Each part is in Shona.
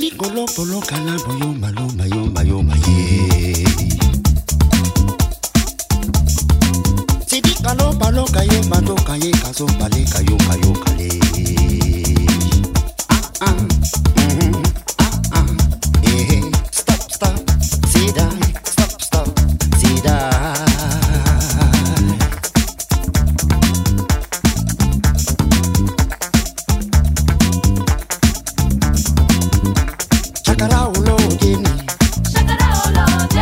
likolo polokana boyombayombayombayoma ye sidikalo baloka ye bandoka ye kazobaleka yokayokale ṣàkàrà olóde ni. ṣàkàrà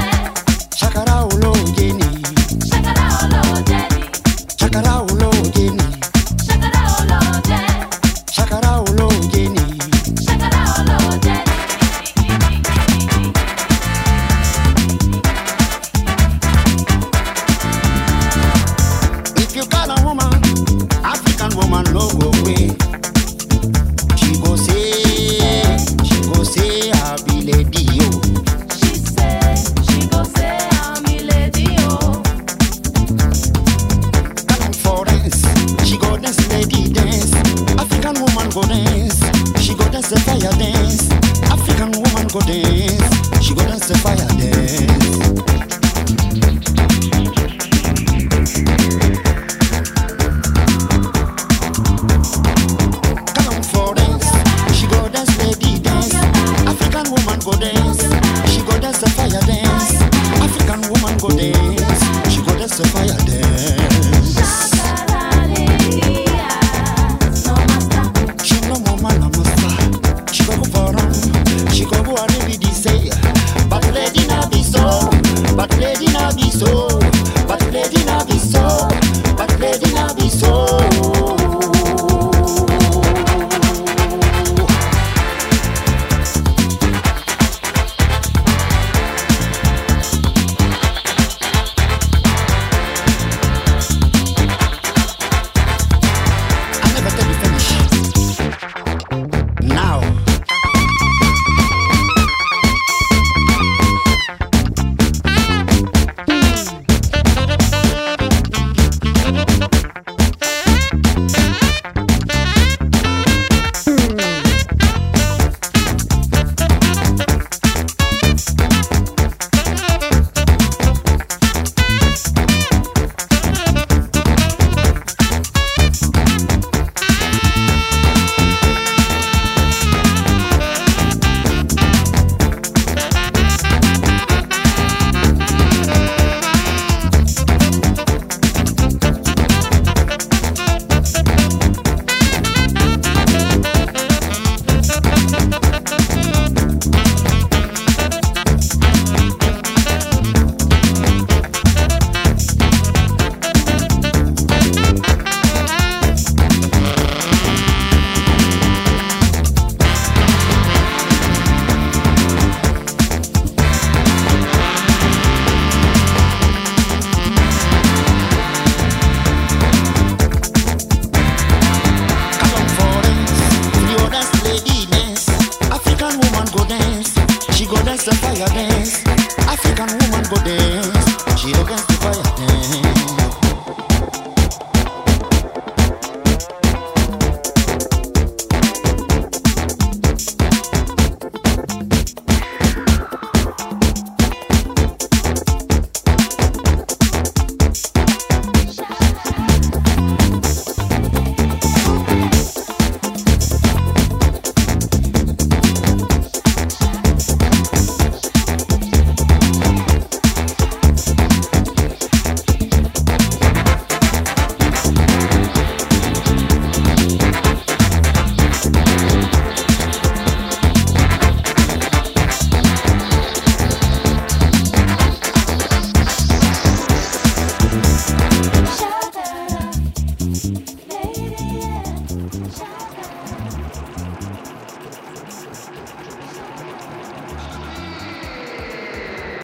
don't go dance, she go dance the fire dance. Go dance, she go dance the fire dance. African woman go dance. She go dance the fire dance. African woman go dance. She go dance the fire dance.